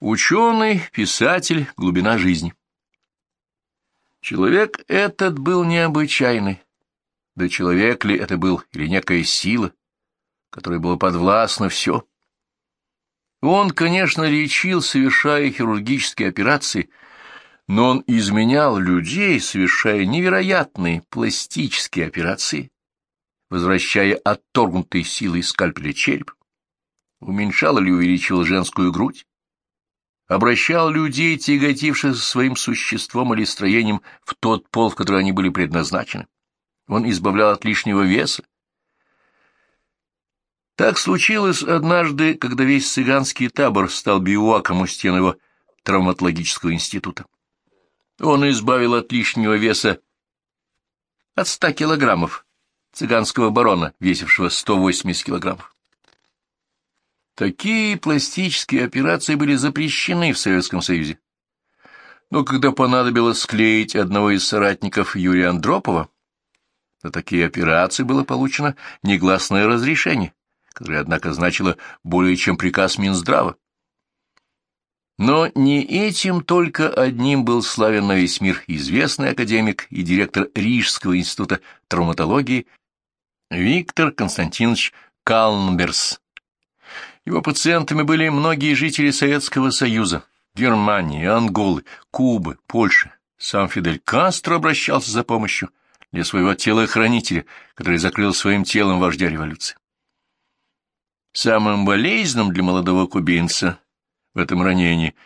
Ученый, писатель, глубина жизни. Человек этот был необычайный. Да человек ли это был, или некая сила, которой было подвластно все? Он, конечно, лечил, совершая хирургические операции, но он изменял людей, совершая невероятные пластические операции, возвращая отторгнутые силой скальпеля череп, уменьшал или увеличивал женскую грудь, обращал людей, тяготивших своим существом или строением, в тот пол, в который они были предназначены. Он избавлял от лишнего веса. Так случилось однажды, когда весь цыганский табор стал биуаком у стен его травматологического института. Он избавил от лишнего веса от ста килограммов цыганского барона, весившего 180 килограммов. Такие пластические операции были запрещены в Советском Союзе. Но когда понадобилось склеить одного из соратников Юрия Андропова, на такие операции было получено негласное разрешение, которое, однако, значило более чем приказ Минздрава. Но не этим только одним был славен на весь мир известный академик и директор Рижского института травматологии Виктор Константинович Калнберс. Его пациентами были многие жители Советского Союза, Германии, Анголы, Кубы, Польши. Сам Фидель Кастро обращался за помощью для своего телохранителя, который закрыл своим телом вождя революции. Самым болезненным для молодого кубинца в этом ранении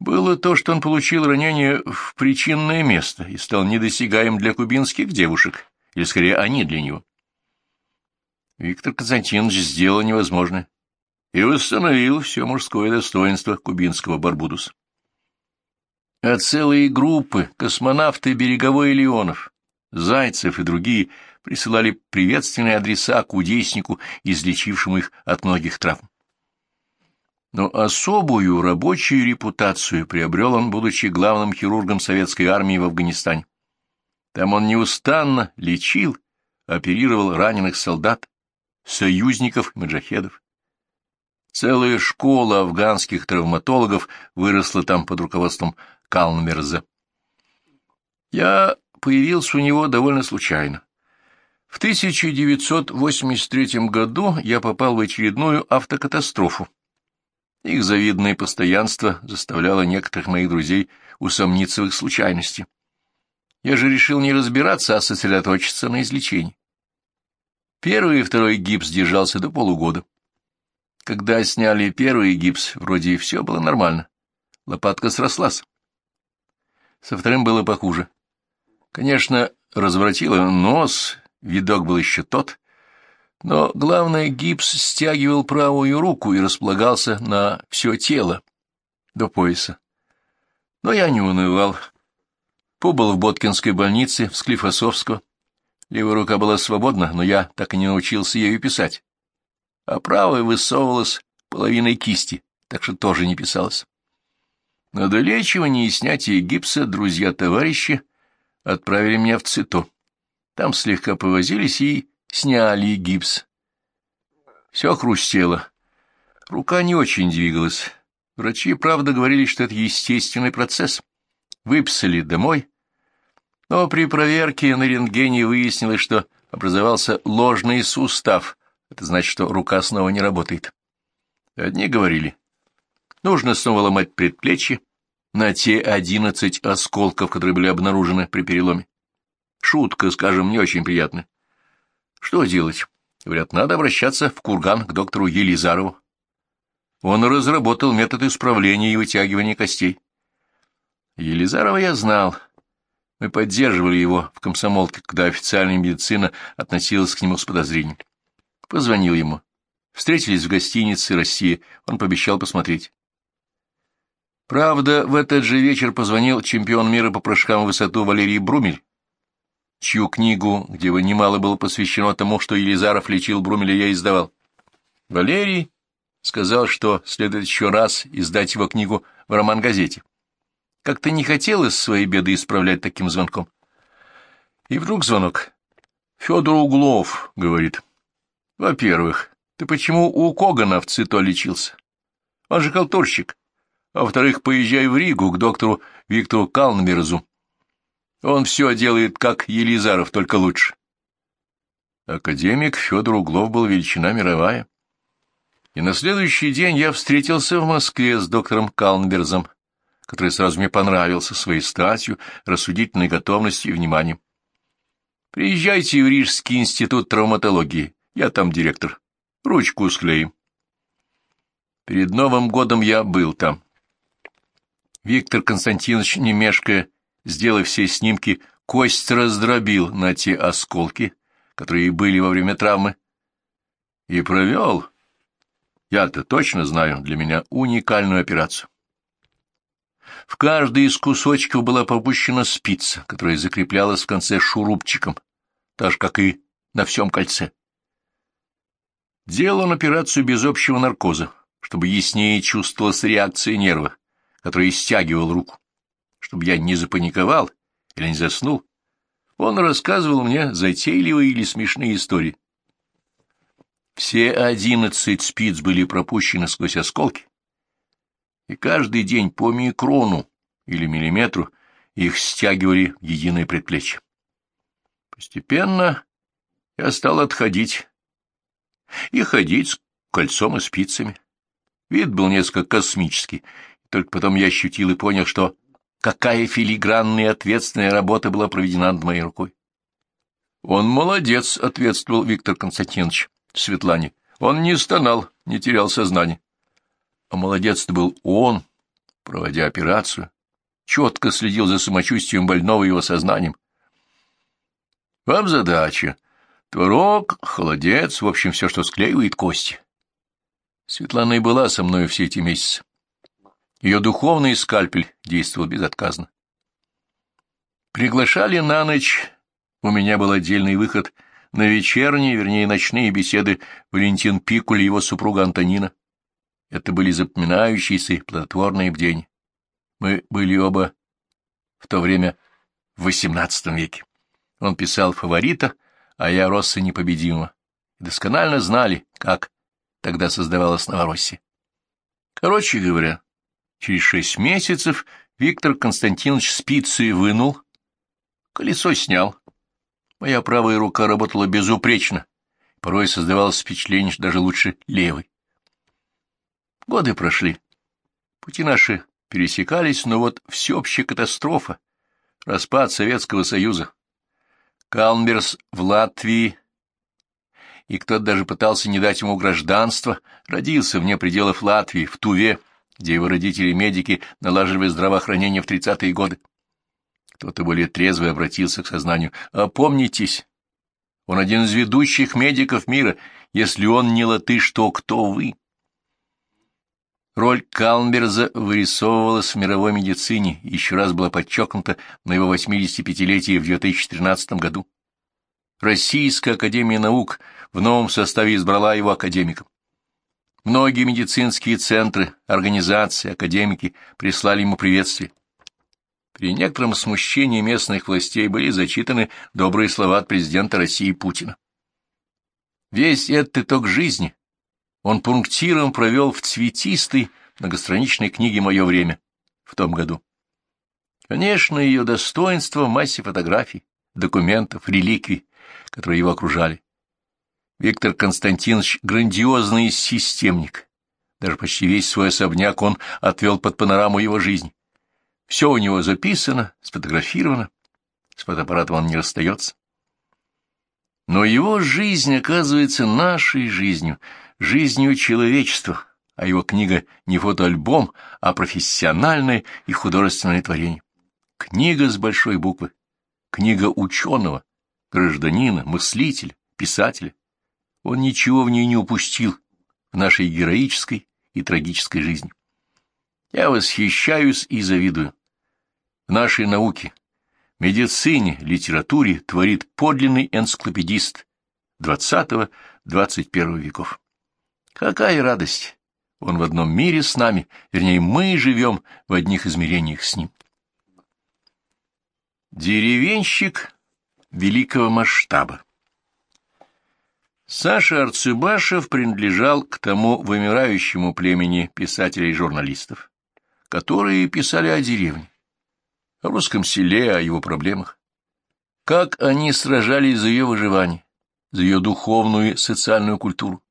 было то, что он получил ранение в причинное место и стал недосягаем для кубинских девушек, или скорее они для него. Виктор Константинович сделал невозможное и восстановил все мужское достоинство кубинского Барбудуса. А целые группы, космонавты береговой Леонов, Зайцев и другие присылали приветственные адреса кудеснику, излечившему их от многих травм. Но особую рабочую репутацию приобрел он, будучи главным хирургом советской армии в Афганистане. Там он неустанно лечил, оперировал раненых солдат, союзников и маджахедов. Целая школа афганских травматологов выросла там под руководством Калнмерза. Я появился у него довольно случайно. В 1983 году я попал в очередную автокатастрофу. Их завидное постоянство заставляло некоторых моих друзей усомниться в их случайности. Я же решил не разбираться, а сосредоточиться на излечении. Первый и второй гипс держался до полугода. Когда сняли первый гипс, вроде и все было нормально. Лопатка срослась. Со вторым было похуже. Конечно, разворотило нос, видок был еще тот, но главное, гипс стягивал правую руку и располагался на все тело до пояса. Но я не унывал. Побыл в Боткинской больнице, в Склифосовско. Левая рука была свободна, но я так и не научился ею писать а правая высовывалась половиной кисти, так что тоже не писалось. На долечивание и снятие гипса друзья-товарищи отправили меня в ЦИТО. Там слегка повозились и сняли гипс. Все хрустело. Рука не очень двигалась. Врачи, правда, говорили, что это естественный процесс. Выписали домой. Но при проверке на рентгене выяснилось, что образовался ложный сустав, это значит, что рука снова не работает. Одни говорили, нужно снова ломать предплечье на те одиннадцать осколков, которые были обнаружены при переломе. Шутка, скажем, не очень приятная. Что делать? Говорят, надо обращаться в Курган к доктору Елизарову. Он разработал метод исправления и вытягивания костей. Елизарова я знал. Мы поддерживали его в комсомолке, когда официальная медицина относилась к нему с подозрением. Позвонил ему. Встретились в гостинице «Россия». Он пообещал посмотреть. Правда, в этот же вечер позвонил чемпион мира по прыжкам в высоту Валерий Брумель, чью книгу, где бы немало было посвящено тому, что Елизаров лечил Брумеля, я издавал. Валерий сказал, что следует еще раз издать его книгу в роман-газете. Как-то не хотелось свои беды исправлять таким звонком. И вдруг звонок. Федор Углов, говорит. Во-первых, ты почему у Когана в ЦИТО лечился? Он же халтурщик. а во-вторых, поезжай в Ригу к доктору Виктору Калнберзу. Он все делает, как Елизаров, только лучше. Академик Федор Углов был величина мировая. И на следующий день я встретился в Москве с доктором Калнберзом, который сразу мне понравился своей статью, рассудительной готовностью и вниманием. Приезжайте в Рижский институт травматологии, я там директор. Ручку склеим. Перед Новым годом я был там. Виктор Константинович, не мешкая, сделав все снимки, кость раздробил на те осколки, которые были во время травмы, и провел, я-то точно знаю, для меня уникальную операцию. В каждый из кусочков была пропущена спица, которая закреплялась в конце шурупчиком, так же, как и на всем кольце. Делал он операцию без общего наркоза, чтобы яснее чувствовалась реакция нерва, который стягивал руку. Чтобы я не запаниковал или не заснул, он рассказывал мне затейливые или смешные истории. Все одиннадцать спиц были пропущены сквозь осколки, и каждый день по микрону или миллиметру их стягивали в единое предплечье. Постепенно я стал отходить и ходить с кольцом и спицами. Вид был несколько космический, только потом я ощутил и понял, что какая филигранная и ответственная работа была проведена над моей рукой. «Он молодец», — ответствовал Виктор Константинович Светлане. «Он не стонал, не терял сознание». А молодец-то был он, проводя операцию, четко следил за самочувствием больного и его сознанием. Вам задача. Творог, холодец, в общем, все, что склеивает кости. Светлана и была со мной все эти месяцы. Ее духовный скальпель действовал безотказно. Приглашали на ночь, у меня был отдельный выход на вечерние, вернее, ночные беседы Валентин Пикуль и его супруга Антонина. Это были запоминающиеся и плодотворные бдения. Мы были оба в то время в XVIII веке. Он писал фаворита, а я Росса непобедимого. И досконально знали, как тогда создавалась Новороссия. Короче говоря, через шесть месяцев Виктор Константинович спицы вынул, колесо снял. Моя правая рука работала безупречно, порой создавалось впечатление, что даже лучше левой. Годы прошли. Пути наши пересекались, но вот всеобщая катастрофа, распад Советского Союза. Калмберс в Латвии, и кто-то даже пытался не дать ему гражданство, родился вне пределов Латвии, в Туве, где его родители-медики налаживали здравоохранение в тридцатые годы. Кто-то более трезвый обратился к сознанию. «Опомнитесь, он один из ведущих медиков мира. Если он не латыш, то кто вы?» Роль Калмберза вырисовывалась в мировой медицине и еще раз была подчеркнута на его 85-летие в 2013 году. Российская академия наук в новом составе избрала его академиком. Многие медицинские центры, организации, академики прислали ему приветствие. При некотором смущении местных властей были зачитаны добрые слова от президента России Путина. Весь этот итог жизни он пунктиром провел в цветистой многостраничной книге «Мое время» в том году. Конечно, ее достоинство в массе фотографий, документов, реликвий, которые его окружали. Виктор Константинович — грандиозный системник. Даже почти весь свой особняк он отвел под панораму его жизни. Все у него записано, сфотографировано. С фотоаппаратом он не расстается. Но его жизнь оказывается нашей жизнью, жизнью человечества, а его книга не фотоальбом, а профессиональное и художественное творение. Книга с большой буквы, книга ученого, гражданина, мыслителя, писателя. Он ничего в ней не упустил в нашей героической и трагической жизни. Я восхищаюсь и завидую. В нашей науке, медицине, литературе творит подлинный энциклопедист XX-XXI веков. Какая радость! Он в одном мире с нами, вернее, мы живем в одних измерениях с ним. Деревенщик великого масштаба Саша Арцыбашев принадлежал к тому вымирающему племени писателей и журналистов, которые писали о деревне, о русском селе, о его проблемах. Как они сражались за ее выживание, за ее духовную и социальную культуру.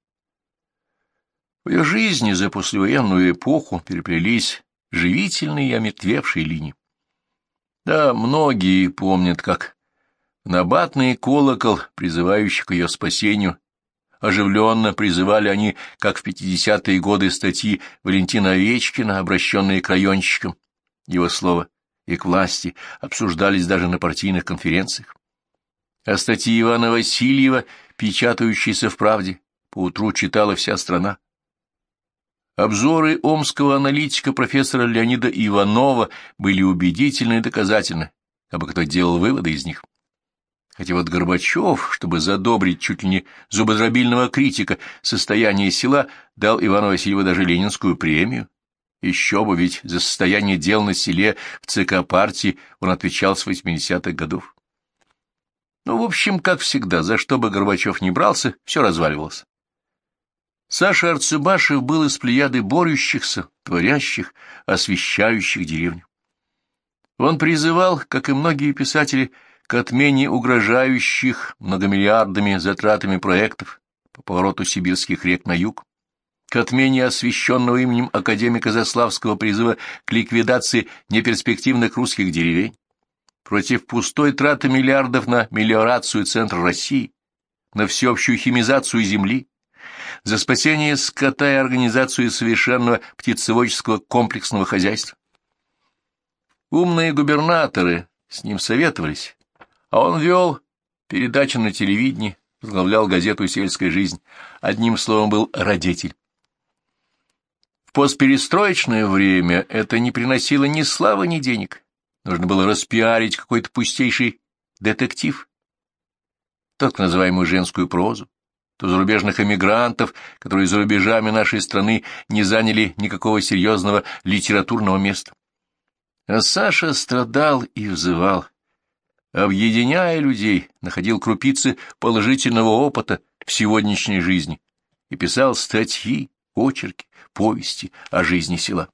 В ее жизни за послевоенную эпоху переплелись живительные и омертвевшие линии. Да, многие помнят, как набатный колокол, призывающий к ее спасению, оживленно призывали они, как в пятидесятые годы статьи Валентина Овечкина, обращенные к районщикам, его слово, и к власти, обсуждались даже на партийных конференциях. А статьи Ивана Васильева, печатающиеся в «Правде», поутру читала вся страна. Обзоры омского аналитика профессора Леонида Иванова были убедительны и доказательны, а бы кто делал выводы из них. Хотя вот Горбачев, чтобы задобрить чуть ли не зубодробильного критика состояние села, дал Ивану Васильеву даже Ленинскую премию. Еще бы, ведь за состояние дел на селе в ЦК партии он отвечал с 80-х годов. Ну, в общем, как всегда, за что бы Горбачев не брался, все разваливалось. Саша Арцебашев был из плеяды борющихся, творящих, освещающих деревню. Он призывал, как и многие писатели, к отмене угрожающих многомиллиардными затратами проектов по повороту сибирских рек на юг, к отмене освященного именем академика Заславского призыва к ликвидации неперспективных русских деревень, против пустой траты миллиардов на мелиорацию центра России, на всеобщую химизацию земли, за спасение скота и организацию совершенного птицеводческого комплексного хозяйства. Умные губернаторы с ним советовались, а он вел передачи на телевидении, возглавлял газету «Сельская жизнь», одним словом, был родитель. В постперестроечное время это не приносило ни славы, ни денег. Нужно было распиарить какой-то пустейший детектив, так называемую женскую прозу то зарубежных эмигрантов, которые за рубежами нашей страны не заняли никакого серьезного литературного места. А Саша страдал и взывал, объединяя людей, находил крупицы положительного опыта в сегодняшней жизни и писал статьи, очерки, повести о жизни села.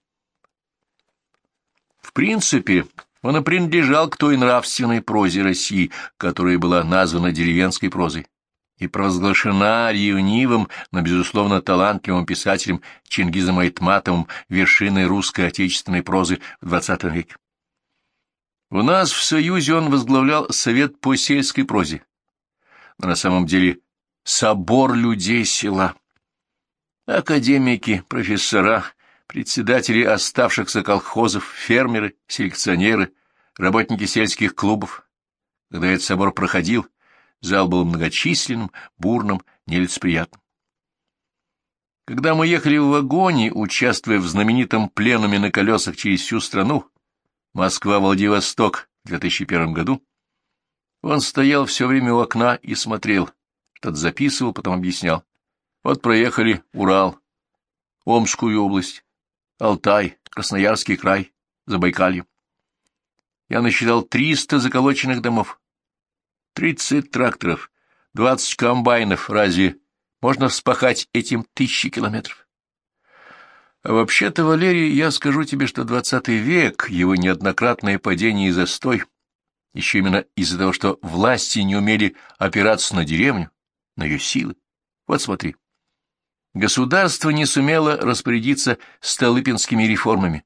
В принципе, он и принадлежал к той нравственной прозе России, которая была названа деревенской прозой и провозглашена ревнивым, но, безусловно, талантливым писателем Чингизом Айтматовым вершиной русской отечественной прозы в XX веке. У нас в Союзе он возглавлял Совет по сельской прозе, но на самом деле собор людей села. Академики, профессора, председатели оставшихся колхозов, фермеры, селекционеры, работники сельских клубов. Когда этот собор проходил, Зал был многочисленным, бурным, нелицеприятным. Когда мы ехали в вагоне, участвуя в знаменитом пленуме на колесах через всю страну, Москва-Владивосток в 2001 году, он стоял все время у окна и смотрел, что-то записывал, потом объяснял. Вот проехали Урал, Омскую область, Алтай, Красноярский край, Забайкалье. Я насчитал триста заколоченных домов. Тридцать тракторов, двадцать комбайнов. Разве можно вспахать этим тысячи километров? А вообще-то, Валерий, я скажу тебе, что двадцатый век, его неоднократное падение и застой, еще именно из-за того, что власти не умели опираться на деревню, на ее силы. Вот смотри. Государство не сумело распорядиться столыпинскими реформами.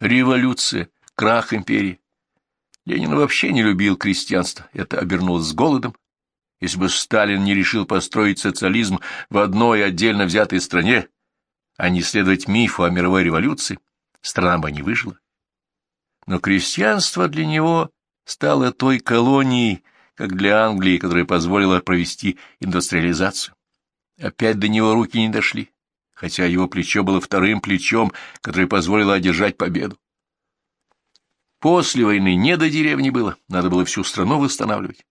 Революция, крах империи. Ленин вообще не любил крестьянство, это обернулось голодом. Если бы Сталин не решил построить социализм в одной отдельно взятой стране, а не следовать мифу о мировой революции, страна бы не выжила. Но крестьянство для него стало той колонией, как для Англии, которая позволила провести индустриализацию. Опять до него руки не дошли, хотя его плечо было вторым плечом, которое позволило одержать победу. После войны не до деревни было, надо было всю страну восстанавливать.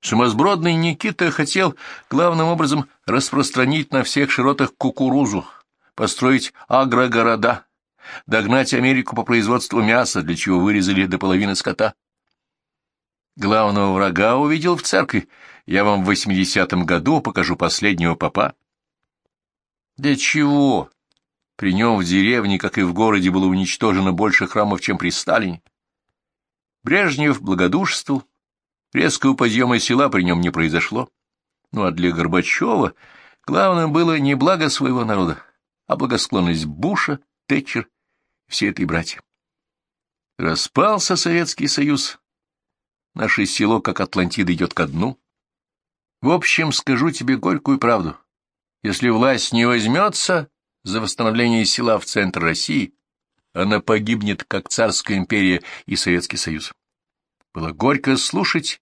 Сумасбродный Никита хотел главным образом распространить на всех широтах кукурузу, построить агрогорода, догнать Америку по производству мяса, для чего вырезали до половины скота. Главного врага увидел в церкви. Я вам в восьмидесятом году покажу последнего папа. Для чего? При нем в деревне, как и в городе, было уничтожено больше храмов, чем при Сталине. Брежнев благодушствовал, резкого подъема села при нем не произошло. Ну а для Горбачева главным было не благо своего народа, а благосклонность Буша, Тэтчер и всей этой братья. Распался Советский Союз. Наше село, как Атлантида, идет ко дну. В общем, скажу тебе горькую правду. Если власть не возьмется за восстановление села в центр России, она погибнет, как царская империя и Советский Союз. Было горько слушать,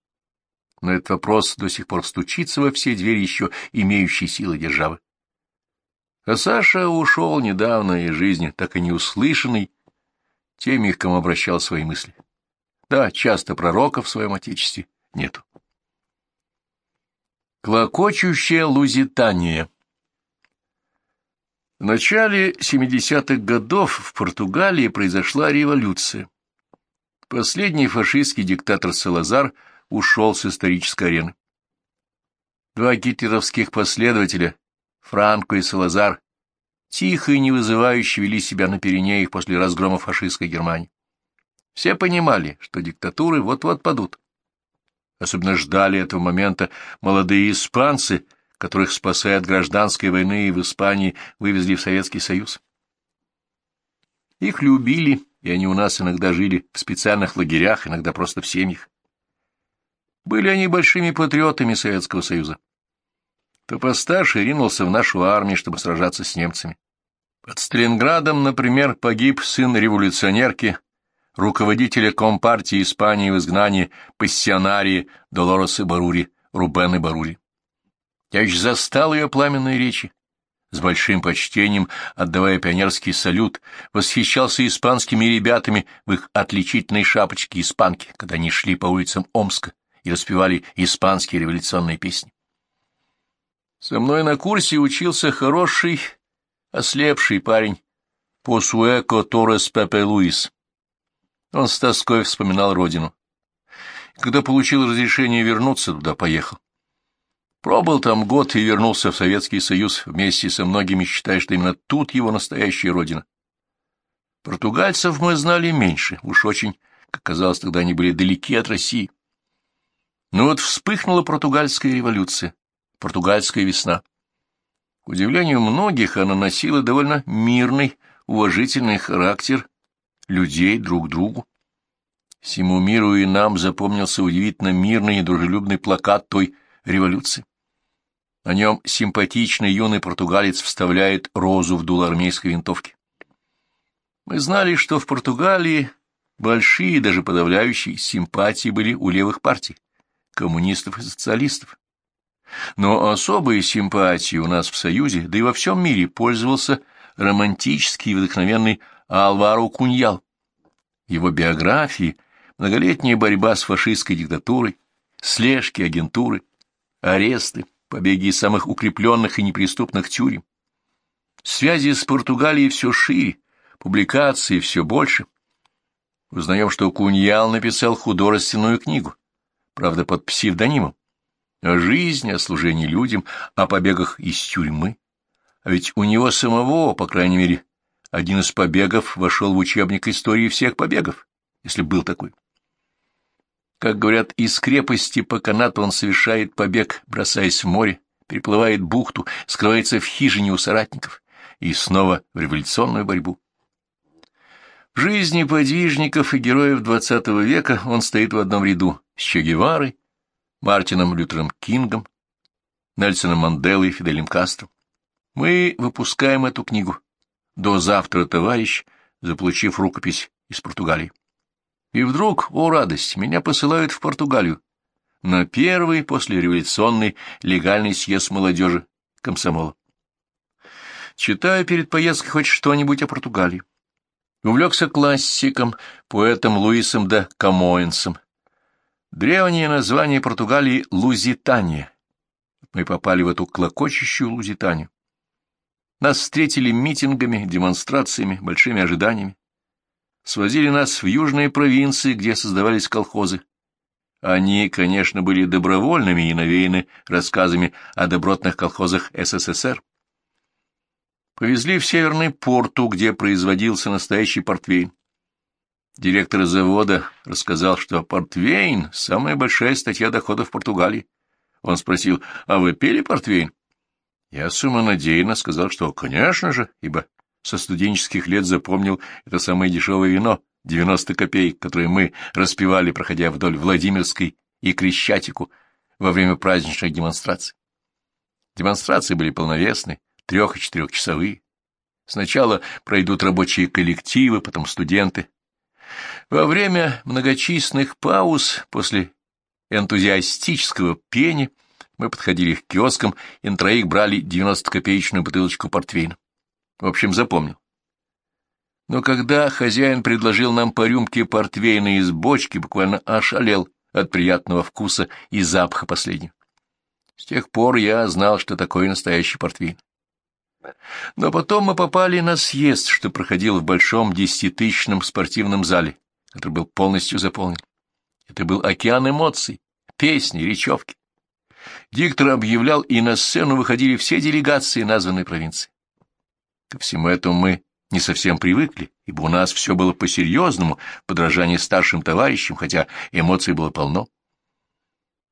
но этот вопрос до сих пор стучится во все двери еще имеющей силы державы. А Саша ушел недавно из жизни, так и не услышанный, теми, к кому обращал свои мысли. Да, часто пророка в своем отечестве нету. Клокочущая Лузитания В начале 70-х годов в Португалии произошла революция. Последний фашистский диктатор Салазар ушел с исторической арены. Два гитлеровских последователя, Франко и Салазар, тихо и не вызывающе вели себя на Пиренеях после разгрома фашистской Германии. Все понимали, что диктатуры вот-вот падут. Особенно ждали этого момента молодые испанцы, которых, спасая от гражданской войны, в Испании вывезли в Советский Союз. Их любили, и они у нас иногда жили в специальных лагерях, иногда просто в семьях. Были они большими патриотами Советского Союза то постарше ринулся в нашу армию, чтобы сражаться с немцами. Под Сталинградом, например, погиб сын революционерки, руководителя Компартии Испании в изгнании пассионарии Долороса Барури, Рубены Барури. Я еще застал ее пламенные речи. С большим почтением, отдавая пионерский салют, восхищался испанскими ребятами в их отличительной шапочке испанки, когда они шли по улицам Омска и распевали испанские революционные песни. Со мной на курсе учился хороший, ослепший парень Посуэко Торрес Пепе Луис. Он с тоской вспоминал родину. Когда получил разрешение вернуться туда, поехал. Пробыл там год и вернулся в Советский Союз вместе со многими, считая, что именно тут его настоящая родина. Португальцев мы знали меньше, уж очень, как казалось, тогда они были далеки от России. Но вот вспыхнула португальская революция португальская весна. К удивлению многих, она носила довольно мирный, уважительный характер людей друг другу. Всему миру и нам запомнился удивительно мирный и дружелюбный плакат той революции. На нем симпатичный юный португалец вставляет розу в дуло армейской винтовки. Мы знали, что в Португалии большие, даже подавляющие, симпатии были у левых партий, коммунистов и социалистов. Но особые симпатии у нас в Союзе, да и во всем мире, пользовался романтический и вдохновенный Алваро Куньял. Его биографии, многолетняя борьба с фашистской диктатурой, слежки агентуры, аресты, побеги из самых укрепленных и неприступных тюрем. Связи с Португалией все шире, публикации все больше. Узнаем, что Куньял написал художественную книгу, правда, под псевдонимом о жизни, о служении людям, о побегах из тюрьмы. А ведь у него самого, по крайней мере, один из побегов вошел в учебник истории всех побегов, если был такой. Как говорят, из крепости по канату он совершает побег, бросаясь в море, переплывает бухту, скрывается в хижине у соратников и снова в революционную борьбу. В жизни подвижников и героев XX века он стоит в одном ряду с Че Геварой, Мартином Лютером Кингом, Нельсоном Манделой и Фиделем Кастро. Мы выпускаем эту книгу. До завтра, товарищ, заполучив рукопись из Португалии. И вдруг, о радость, меня посылают в Португалию на первый послереволюционный легальный съезд молодежи комсомола. Читаю перед поездкой хоть что-нибудь о Португалии. Увлекся классиком, поэтом Луисом де Камоэнсом, Древнее название Португалии — Лузитания. Мы попали в эту клокочущую Лузитанию. Нас встретили митингами, демонстрациями, большими ожиданиями. Свозили нас в южные провинции, где создавались колхозы. Они, конечно, были добровольными и навеяны рассказами о добротных колхозах СССР. Повезли в Северный порту, где производился настоящий портвейн. Директор завода рассказал, что портвейн — самая большая статья доходов в Португалии. Он спросил, а вы пили портвейн? Я самонадеянно сказал, что, конечно же, ибо со студенческих лет запомнил это самое дешевое вино, 90 копеек, которое мы распивали, проходя вдоль Владимирской и Крещатику во время праздничных демонстраций. Демонстрации были полновесны, трех- и четырехчасовые. Сначала пройдут рабочие коллективы, потом студенты, во время многочисленных пауз после энтузиастического пения мы подходили к киоскам и на троих брали 90-копеечную бутылочку портвейна. В общем, запомнил. Но когда хозяин предложил нам по рюмке портвейна из бочки, буквально ошалел от приятного вкуса и запаха последнего. С тех пор я знал, что такое настоящий портвейн. Но потом мы попали на съезд, что проходил в большом десятитысячном спортивном зале, который был полностью заполнен. Это был океан эмоций, песни, речевки. Диктор объявлял, и на сцену выходили все делегации названной провинции. Ко всему этому мы не совсем привыкли, ибо у нас все было по-серьезному, подражание старшим товарищам, хотя эмоций было полно.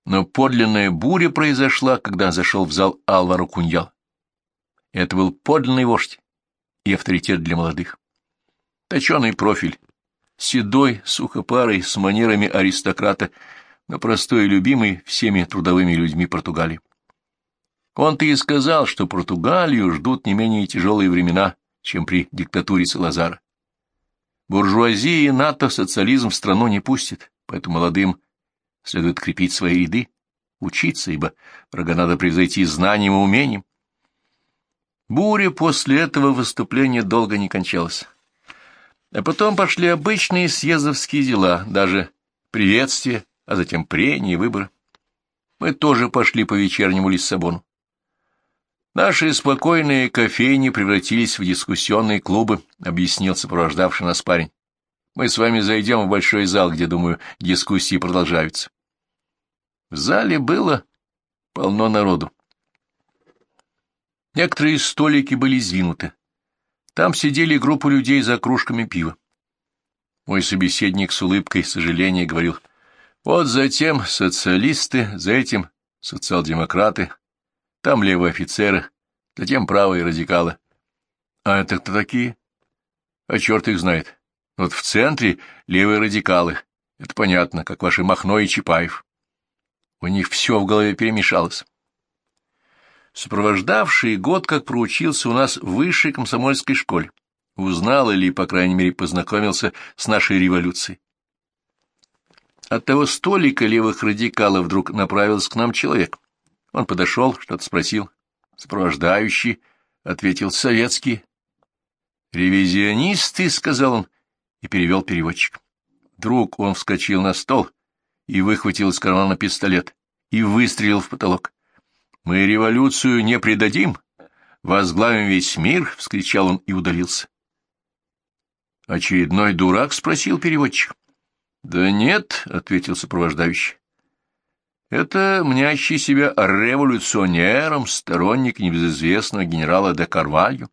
Но подлинная буря произошла, когда зашел в зал Алваро Куньял. Это был подлинный вождь и авторитет для молодых. Точеный профиль, седой, сухопарый, с манерами аристократа, но простой и любимый всеми трудовыми людьми Португалии. Он-то и сказал, что Португалию ждут не менее тяжелые времена, чем при диктатуре Салазара. Буржуазия и НАТО социализм в страну не пустит, поэтому молодым следует крепить свои ряды, учиться, ибо врага надо превзойти знанием и умением. Буря после этого выступления долго не кончалась. А потом пошли обычные съездовские дела, даже приветствия, а затем прения и выборы. Мы тоже пошли по вечернему Лиссабону. Наши спокойные кофейни превратились в дискуссионные клубы, объяснил сопровождавший нас парень. Мы с вами зайдем в большой зал, где, думаю, дискуссии продолжаются. В зале было полно народу. Некоторые столики были сдвинуты. Там сидели группа людей за кружками пива. Мой собеседник с улыбкой сожаления говорил, вот затем социалисты, за этим социал-демократы, там левые офицеры, затем правые радикалы. А это кто такие? А черт их знает. Вот в центре левые радикалы. Это понятно, как ваши Махно и Чапаев. У них все в голове перемешалось сопровождавший год как проучился у нас в высшей комсомольской школе. Узнал или, по крайней мере, познакомился с нашей революцией. От того столика левых радикалов вдруг направился к нам человек. Он подошел, что-то спросил. Сопровождающий ответил советский. «Ревизионисты», — сказал он, и перевел переводчик. Вдруг он вскочил на стол и выхватил из кармана пистолет и выстрелил в потолок. Мы революцию не предадим, возглавим весь мир, — вскричал он и удалился. Очередной дурак спросил переводчик. — Да нет, — ответил сопровождающий. — Это мнящий себя революционером, сторонник небезызвестного генерала де Карвалью.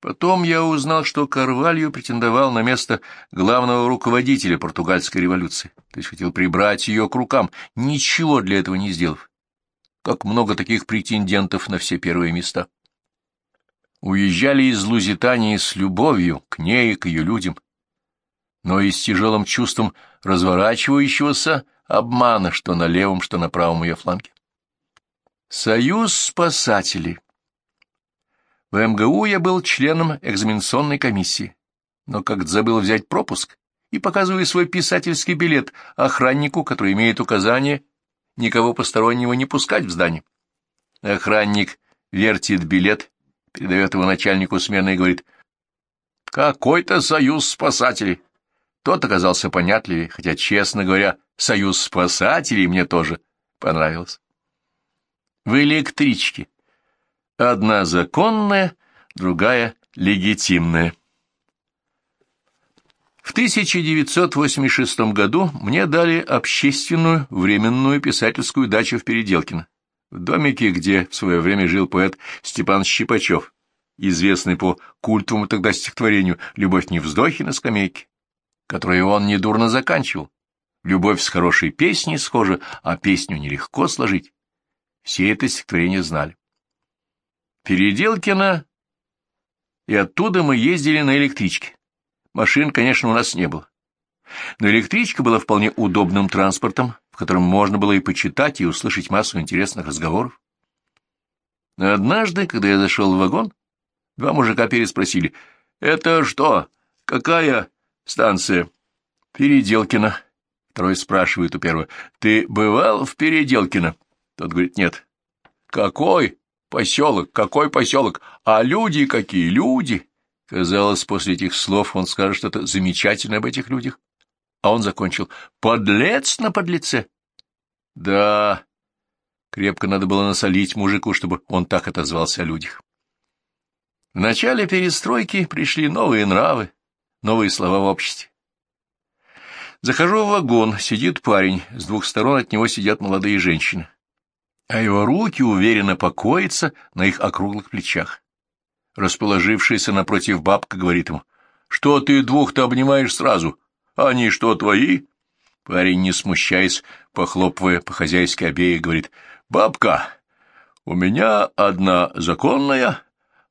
Потом я узнал, что Карвалью претендовал на место главного руководителя португальской революции, то есть хотел прибрать ее к рукам, ничего для этого не сделав как много таких претендентов на все первые места. Уезжали из Лузитании с любовью к ней и к ее людям, но и с тяжелым чувством разворачивающегося обмана, что на левом, что на правом ее фланге. Союз спасателей. В МГУ я был членом экзаменационной комиссии, но как-то забыл взять пропуск и показываю свой писательский билет охраннику, который имеет указание никого постороннего не пускать в здание. Охранник вертит билет, передает его начальнику смены и говорит, «Какой-то союз спасателей». Тот оказался понятливее, хотя, честно говоря, союз спасателей мне тоже понравился. В электричке. Одна законная, другая легитимная. В 1986 году мне дали общественную временную писательскую дачу в Переделкино, в домике, где в свое время жил поэт Степан Щипачев. известный по культовому тогда стихотворению «Любовь не вздохи на скамейке», которое он недурно заканчивал. Любовь с хорошей песней схожа, а песню нелегко сложить. Все это стихотворение знали. Переделкино, и оттуда мы ездили на электричке. Машин, конечно, у нас не было. Но электричка была вполне удобным транспортом, в котором можно было и почитать, и услышать массу интересных разговоров. Но однажды, когда я зашел в вагон, два мужика переспросили, «Это что? Какая станция?» «Переделкино». Второй спрашивает у первого, «Ты бывал в Переделкино?» Тот говорит, «Нет». «Какой поселок? Какой поселок? А люди какие? Люди!» Казалось, после этих слов он скажет что-то замечательное об этих людях. А он закончил. «Подлец на подлеце!» «Да, крепко надо было насолить мужику, чтобы он так отозвался о людях». В начале перестройки пришли новые нравы, новые слова в обществе. Захожу в вагон, сидит парень, с двух сторон от него сидят молодые женщины, а его руки уверенно покоятся на их округлых плечах. Расположившаяся напротив бабка говорит ему, «Что ты двух-то обнимаешь сразу? Они что, твои?» Парень, не смущаясь, похлопывая по-хозяйски обеих, говорит, «Бабка, у меня одна законная,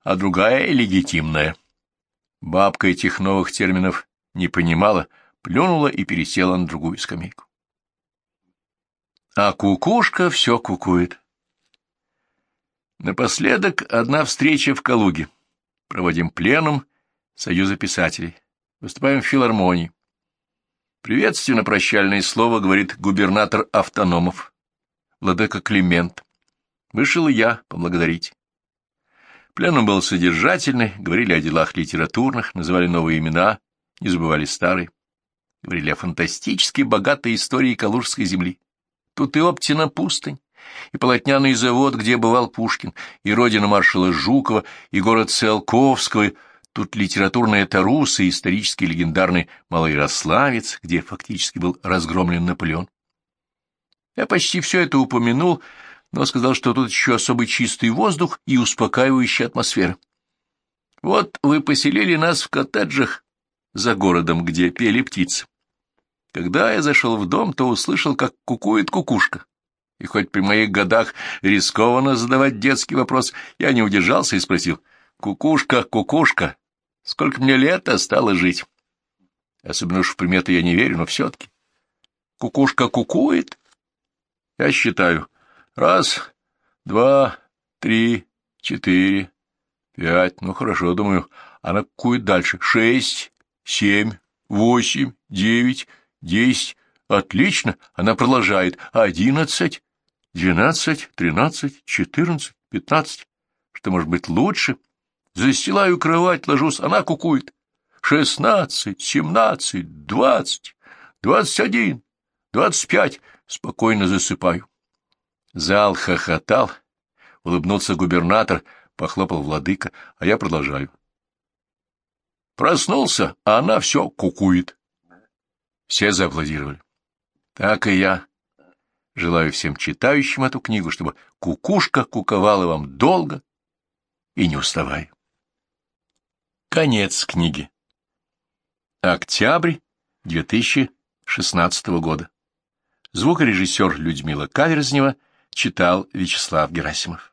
а другая легитимная». Бабка этих новых терминов не понимала, плюнула и пересела на другую скамейку. А кукушка все кукует. Напоследок одна встреча в Калуге. Проводим пленум Союза писателей. Выступаем в филармонии. Приветственно прощальное слово говорит губернатор Автономов, владыка Климент. Вышел и я поблагодарить. Пленум был содержательный, говорили о делах литературных, называли новые имена, не забывали старые. Говорили о фантастически богатой истории Калужской земли. Тут и Оптина пустынь, и полотняный завод, где бывал Пушкин, и родина маршала Жукова, и город Циолковского, тут литературная Таруса и исторический легендарный Малоярославец, где фактически был разгромлен Наполеон. Я почти все это упомянул, но сказал, что тут еще особый чистый воздух и успокаивающая атмосфера. Вот вы поселили нас в коттеджах за городом, где пели птицы. Когда я зашел в дом, то услышал, как кукует кукушка. И хоть при моих годах рискованно задавать детский вопрос, я не удержался и спросил, «Кукушка, кукушка, сколько мне лет осталось жить?» Особенно уж в приметы я не верю, но все-таки. Кукушка кукует? Я считаю. Раз, два, три, четыре, пять. Ну, хорошо, думаю. Она кукует дальше. Шесть, семь, восемь, девять, десять. Отлично. Она продолжает. Одиннадцать, двенадцать, тринадцать, четырнадцать, пятнадцать. Что может быть лучше? Застилаю кровать, ложусь, она кукует. Шестнадцать, семнадцать, двадцать, двадцать один, двадцать пять. Спокойно засыпаю. Зал хохотал, улыбнулся губернатор, похлопал владыка, а я продолжаю. Проснулся, а она все кукует. Все зааплодировали. Так и я Желаю всем читающим эту книгу, чтобы кукушка куковала вам долго и не уставай. Конец книги. Октябрь 2016 года. Звукорежиссер Людмила Каверзнева читал Вячеслав Герасимов.